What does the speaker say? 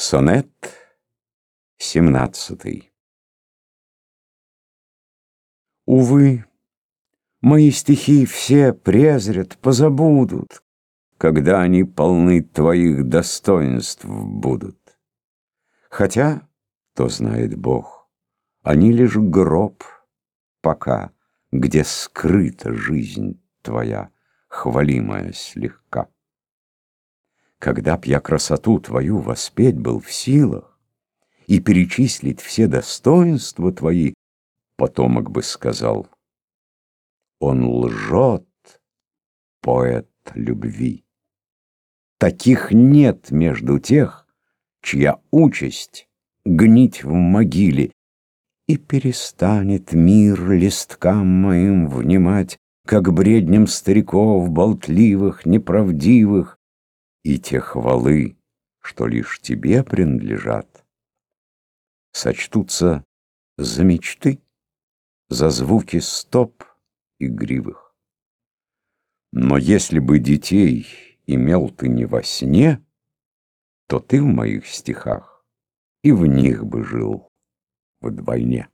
Сонет семнадцатый Увы, мои стихи все презрят, позабудут, Когда они полны твоих достоинств будут. Хотя, то знает Бог, они лишь гроб, пока, Где скрыта жизнь твоя, хвалимая слегка. Когда б я красоту твою воспеть был в силах И перечислить все достоинства твои, Потомок бы сказал, Он лжет, поэт любви. Таких нет между тех, Чья участь гнить в могиле, И перестанет мир листкам моим внимать, Как бреднем стариков, болтливых, неправдивых, и те хвалы, что лишь тебе принадлежат, сочтутся за мечты, за звуки стоп игривых. Но если бы детей имел ты не во сне, то ты в моих стихах и в них бы жил вдвойне.